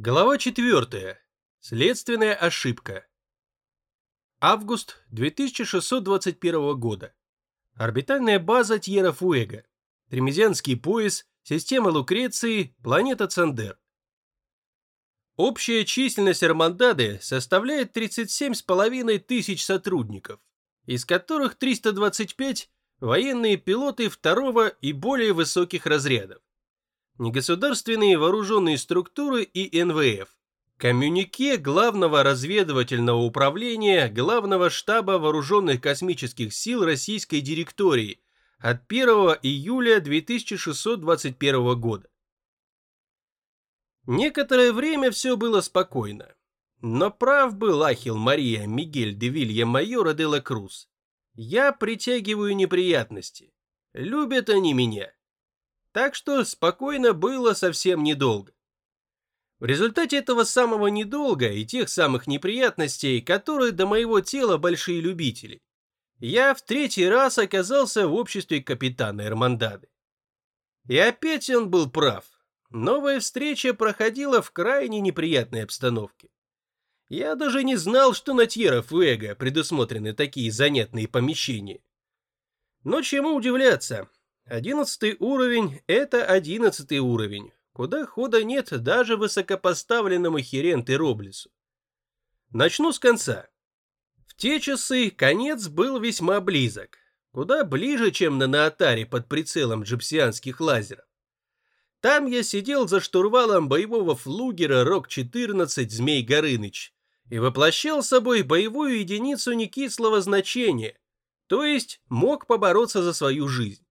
Глава 4. Следственная ошибка. Август 2621 года. Орбитальная база Тьера-Фуэго. Тремезианский пояс, система Лукреции, планета Цандер. Общая численность Армандады составляет 37,5 тысяч сотрудников, из которых 325 – военные пилоты второго и более высоких разрядов негосударственные вооруженные структуры и НВФ. Коммюнике Главного разведывательного управления Главного штаба вооруженных космических сил Российской директории от 1 июля 2621 года. Некоторое время все было спокойно. Но прав был Ахил Мария Мигель де Вилья Майора де ла Круз. Я притягиваю неприятности. Любят они меня. Так что спокойно было совсем недолго. В результате этого самого недолга и тех самых неприятностей, которые до моего тела большие любители, я в третий раз оказался в обществе капитана Эрмандады. И опять он был прав. Новая встреча проходила в крайне неприятной обстановке. Я даже не знал, что на Тьеров Эго предусмотрены такие занятные помещения. Но чему удивляться, Одиннадцатый уровень – это одиннадцатый уровень, куда хода нет даже высокопоставленному Херенте Роблесу. Начну с конца. В те часы конец был весьма близок, куда ближе, чем на Наатаре под прицелом джипсианских лазеров. Там я сидел за штурвалом боевого флугера РОК-14 Змей Горыныч и воплощал собой боевую единицу некислого значения, то есть мог побороться за свою жизнь.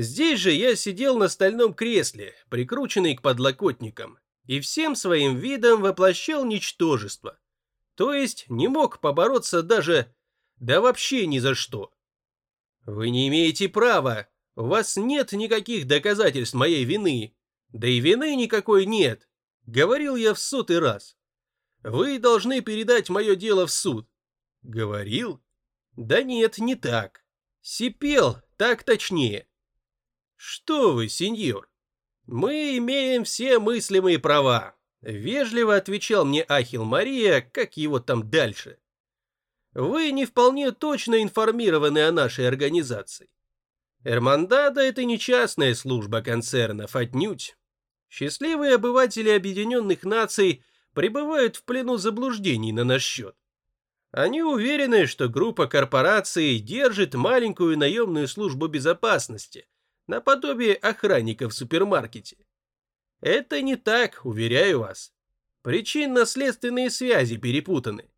Здесь же я сидел на стальном кресле, прикрученный к подлокотникам, и всем своим видом воплощал ничтожество. То есть не мог побороться даже... да вообще ни за что. Вы не имеете права, у вас нет никаких доказательств моей вины. Да и вины никакой нет, говорил я в сотый раз. Вы должны передать мое дело в суд. Говорил? Да нет, не так. Сипел, так точнее. «Что вы, сеньор? Мы имеем все мыслимые права», — вежливо отвечал мне Ахил Мария, как его там дальше. «Вы не вполне точно информированы о нашей организации. Эрмандада — это не частная служба концернов, отнюдь. Счастливые обыватели Объединенных Наций пребывают в плену заблуждений на наш счет. Они уверены, что группа корпораций держит маленькую наемную службу безопасности — наподобие охранника в супермаркете. Это не так, уверяю вас. Причинно-следственные связи перепутаны.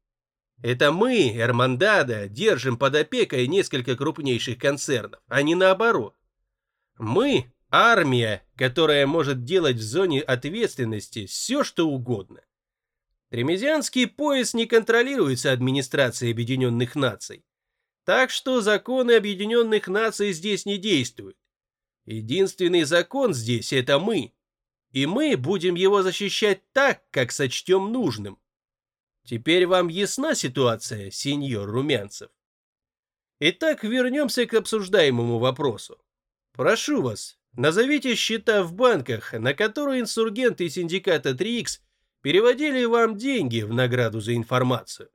Это мы, Эрмандада, держим под опекой несколько крупнейших концернов, а не наоборот. Мы – армия, которая может делать в зоне ответственности все, что угодно. Тремезианский пояс не контролируется администрацией Объединенных Наций. Так что законы Объединенных Наций здесь не действуют. Единственный закон здесь — это мы. И мы будем его защищать так, как сочтем нужным. Теперь вам ясна ситуация, сеньор Румянцев? Итак, вернемся к обсуждаемому вопросу. Прошу вас, назовите счета в банках, на которые инсургенты синдиката 3Х переводили вам деньги в награду за информацию.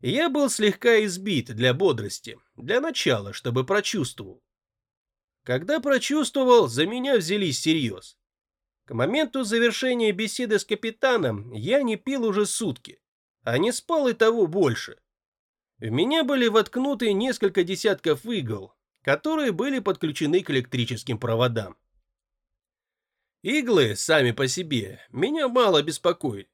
Я был слегка избит для бодрости, для начала, чтобы прочувствовал. Когда прочувствовал, за меня взялись всерьез. К моменту завершения беседы с капитаном я не пил уже сутки, а не спал и того больше. В меня были воткнуты несколько десятков игл, которые были подключены к электрическим проводам. Иглы, сами по себе, меня мало беспокоили.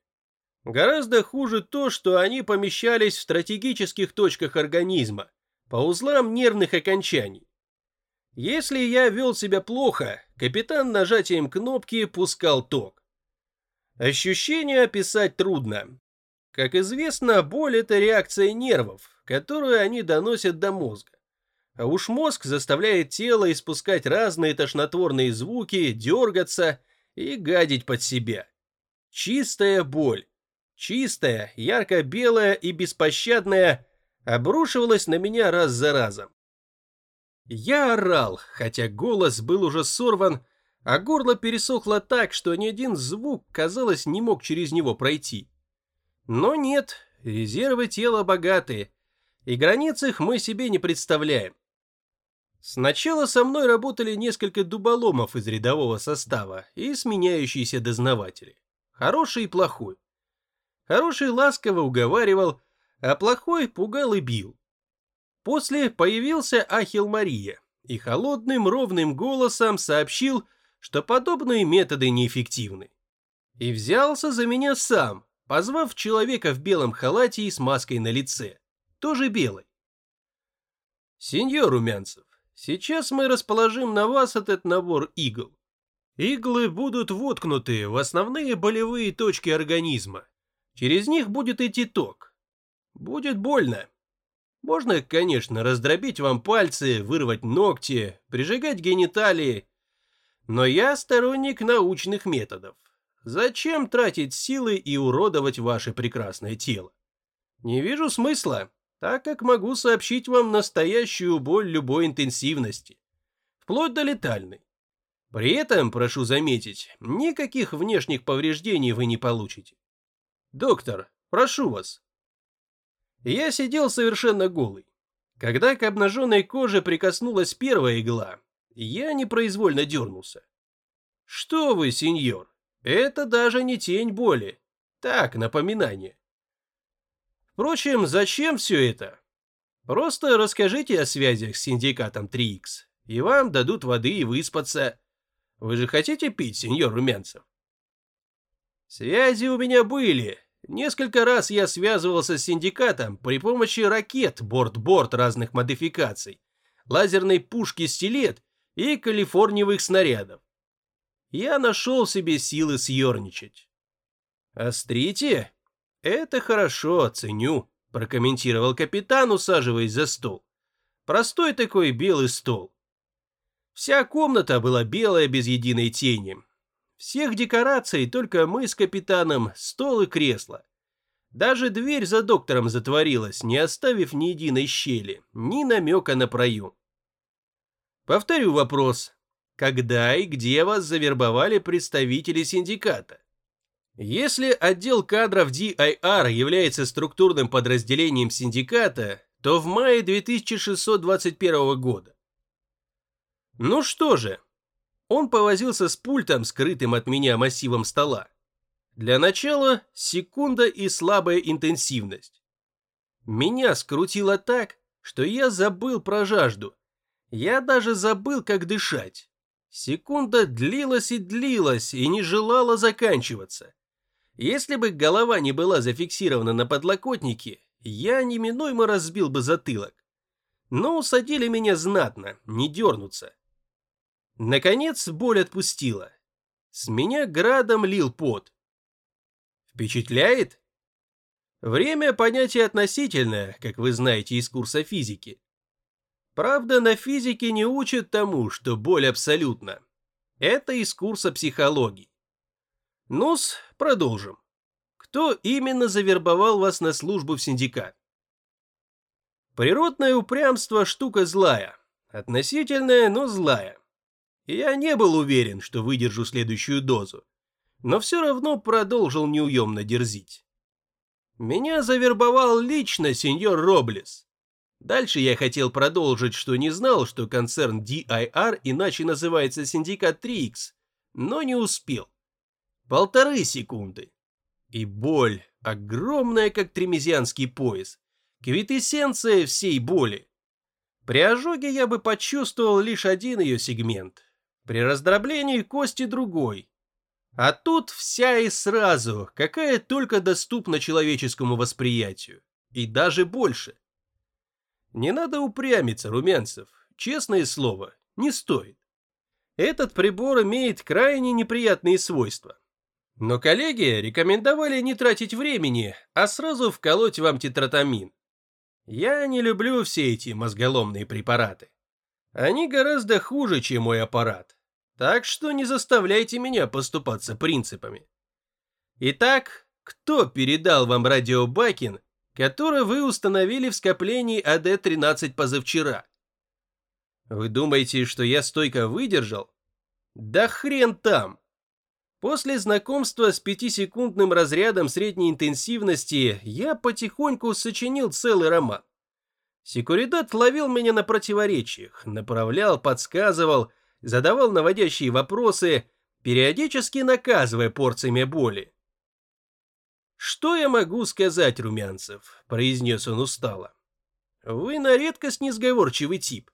Гораздо хуже то, что они помещались в стратегических точках организма, по узлам нервных окончаний. Если я вел себя плохо, капитан нажатием кнопки пускал ток. Ощущение описать трудно. Как известно, боль – это реакция нервов, которую они доносят до мозга. А уж мозг заставляет тело испускать разные тошнотворные звуки, дергаться и гадить под себя. Чистая боль, чистая, ярко-белая и беспощадная, обрушивалась на меня раз за разом. Я орал, хотя голос был уже сорван, а горло пересохло так, что ни один звук, казалось, не мог через него пройти. Но нет, резервы тела богатые, и границ их мы себе не представляем. Сначала со мной работали несколько дуболомов из рядового состава и сменяющиеся дознаватели. Хороший и плохой. Хороший ласково уговаривал, а плохой пугал и бил. После появился Ахил Мария и холодным ровным голосом сообщил, что подобные методы неэффективны. И взялся за меня сам, позвав человека в белом халате и с маской на лице, тоже белой. Сеньор Румянцев, сейчас мы расположим на вас этот набор игл. Иглы будут воткнуты в основные болевые точки организма. Через них будет идти ток. Будет больно. Можно, конечно, раздробить вам пальцы, вырвать ногти, прижигать гениталии. Но я сторонник научных методов. Зачем тратить силы и уродовать ваше прекрасное тело? Не вижу смысла, так как могу сообщить вам настоящую боль любой интенсивности, вплоть до летальной. При этом, прошу заметить, никаких внешних повреждений вы не получите. Доктор, прошу вас. Я сидел совершенно голый. Когда к обнаженной коже прикоснулась первая игла, я непроизвольно дернулся. Что вы, сеньор, это даже не тень боли. Так, напоминание. Впрочем, зачем все это? Просто расскажите о связях с синдикатом 3Х, и вам дадут воды и выспаться. Вы же хотите пить, сеньор Румянцев? Связи у меня были. Несколько раз я связывался с синдикатом при помощи ракет борт-борт разных модификаций, лазерной пушки «Стилет» и калифорниевых снарядов. Я нашел себе силы съерничать. «Острите? Это хорошо, ценю», – прокомментировал капитан, усаживаясь за стол. Простой такой белый стол. Вся комната была белая без единой тени. Всех декораций только мы с капитаном, стол и кресло. Даже дверь за доктором затворилась, не оставив ни единой щели, ни намека на проем. Повторю вопрос. Когда и где вас завербовали представители синдиката? Если отдел кадров DIR является структурным подразделением синдиката, то в мае 2621 года ну что же, он повозился с пультом, скрытым от меня массивом стола. Для начала секунда и слабая интенсивность. Меня скрутило так, что я забыл про жажду. Я даже забыл, как дышать. Секунда длилась и длилась, и не желала заканчиваться. Если бы голова не была зафиксирована на подлокотнике, я неминуемо разбил бы затылок. Но усадили меня знатно, не дернуться. Наконец боль отпустила. С меня градом лил пот. Впечатляет? Время понятие относительное, как вы знаете из курса физики. Правда, на физике не учат тому, что боль абсолютна. Это из курса психологии. Ну-с, продолжим. Кто именно завербовал вас на службу в синдикат? Природное упрямство – штука злая. Относительная, но злая. Я не был уверен, что выдержу следующую дозу, но все равно продолжил неуемно дерзить. Меня завербовал лично сеньор Роблес. Дальше я хотел продолжить, что не знал, что концерн DIR иначе называется Синдикат 3X, но не успел. Полторы секунды. И боль, огромная, как тремезианский пояс, квинтэссенция всей боли. При ожоге я бы почувствовал лишь один ее сегмент, при раздроблении кости другой. А тут вся и сразу, какая только доступна человеческому восприятию. И даже больше. Не надо упрямиться, Румянцев. Честное слово, не стоит. Этот прибор имеет крайне неприятные свойства. Но коллеги рекомендовали не тратить времени, а сразу вколоть вам тетротамин. Я не люблю все эти мозголомные препараты. Они гораздо хуже, чем мой аппарат. Так что не заставляйте меня поступаться принципами. Итак, кто передал вам радиобакин, который вы установили в скоплении АД-13 позавчера? Вы думаете, что я стойко выдержал? Да хрен там. После знакомства с пятисекундным разрядом средней интенсивности я потихоньку сочинил целый роман. Секуридат ловил меня на противоречиях, направлял, подсказывал, задавал наводящие вопросы, периодически наказывая порциями боли. «Что я могу сказать, Румянцев?» – произнес он устало. «Вы на редкость несговорчивый тип.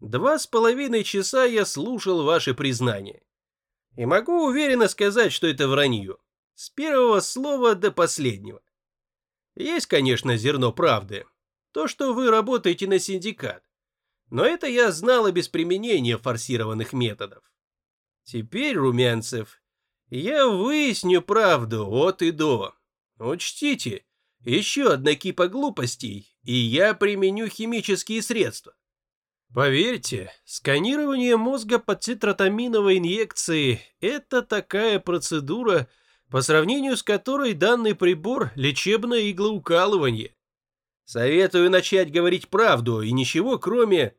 Два с половиной часа я слушал ваши признания. И могу уверенно сказать, что это вранье. С первого слова до последнего. Есть, конечно, зерно правды. То, что вы работаете на синдикат. Но это я знала без применения форсированных методов. Теперь, Румянцев, я выясню правду от и до. Учтите, еще одна кипа глупостей, и я применю химические средства. Поверьте, сканирование мозга под цитротаминовой инъекцией – это такая процедура, по сравнению с которой данный прибор – лечебное иглоукалывание. Советую начать говорить правду и ничего кроме...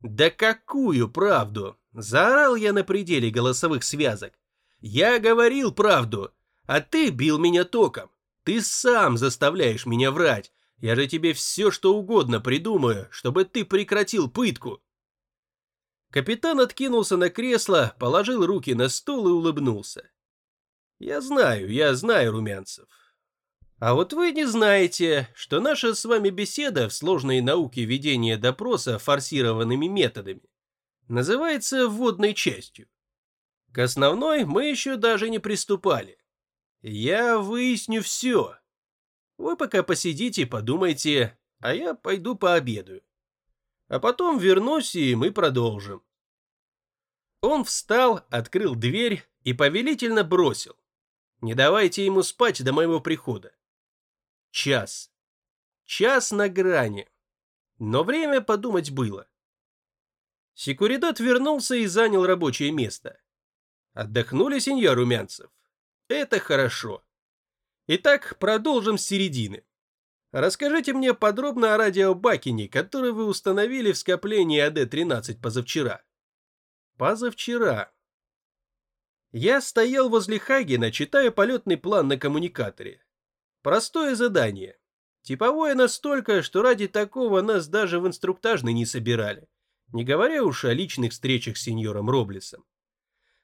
Да какую правду? Заорал я на пределе голосовых связок. Я говорил правду, а ты бил меня током. Ты сам заставляешь меня врать, я же тебе все, что угодно придумаю, чтобы ты прекратил пытку. Капитан откинулся на кресло, положил руки на стол и улыбнулся. Я знаю, я знаю, Румянцев. А вот вы не знаете, что наша с вами беседа в сложной науке ведения допроса форсированными методами называется вводной частью. К основной мы еще даже не приступали. Я выясню все, вы пока посидите, подумайте, а я пойду пообедаю. А потом вернусь, и мы продолжим. Он встал, открыл дверь и повелительно бросил. Не давайте ему спать до моего прихода. Час. Час на грани. Но время подумать было. Секуридат вернулся и занял рабочее место. Отдохнули, сеньор Румянцев? Это хорошо. Итак, продолжим с середины. Расскажите мне подробно о радиобакине, который вы установили в скоплении АД-13 позавчера. Позавчера. Я стоял возле Хагена, читая полетный план на коммуникаторе. Простое задание. Типовое настолько, что ради такого нас даже в инструктажный не собирали. Не говоря уж о личных встречах с сеньором Роблесом.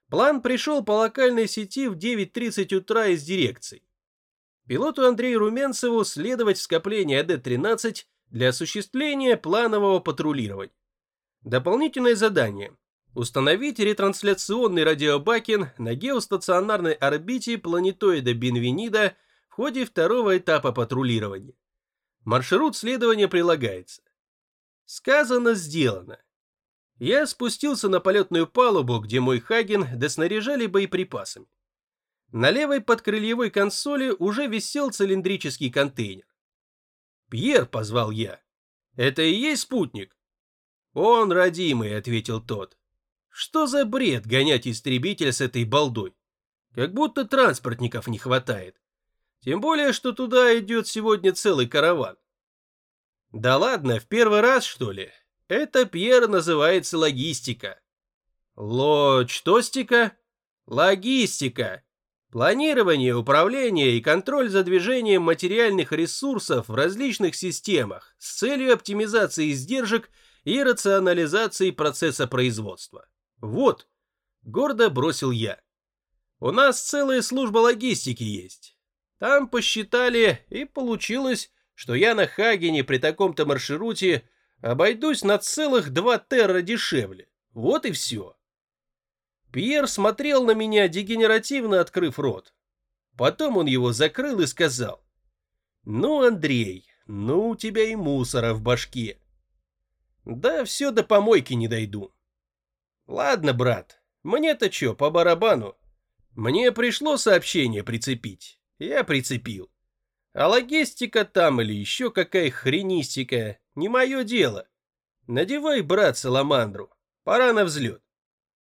План пришел по локальной сети в 9.30 утра из дирекции. Пилоту Андрею Румянцеву следовать в скопление АД-13 для осуществления планового патрулирования. Дополнительное задание. Установить ретрансляционный радиобакин на геостационарной орбите планетоида Бенвенида в ходе второго этапа патрулирования. Маршрут следования прилагается. Сказано, сделано. Я спустился на полетную палубу, где мой Хаген доснаряжали боеприпасами. На левой подкрыльевой консоли уже висел цилиндрический контейнер. «Пьер», — позвал я. «Это и есть спутник?» «Он, родимый», — ответил тот. «Что за бред гонять истребитель с этой балдой? Как будто транспортников не хватает. Тем более, что туда идет сегодня целый караван». «Да ладно, в первый раз, что ли? Это, Пьер, называется логистика». «Ло... что стика?» «Логистика», Планирование, управление и контроль за движением материальных ресурсов в различных системах с целью оптимизации издержек и рационализации процесса производства. Вот, гордо бросил я. У нас целая служба логистики есть. Там посчитали, и получилось, что я на Хагене при таком-то маршруте обойдусь на целых два терра дешевле. Вот и все. Пьер смотрел на меня, дегенеративно открыв рот. Потом он его закрыл и сказал. «Ну, Андрей, ну у тебя и мусора в башке». «Да все до помойки не дойду». «Ладно, брат, мне-то что, по барабану? Мне пришло сообщение прицепить. Я прицепил. А логистика там или еще какая хренистика, не мое дело. Надевай, брат, саламандру. Пора на взлет.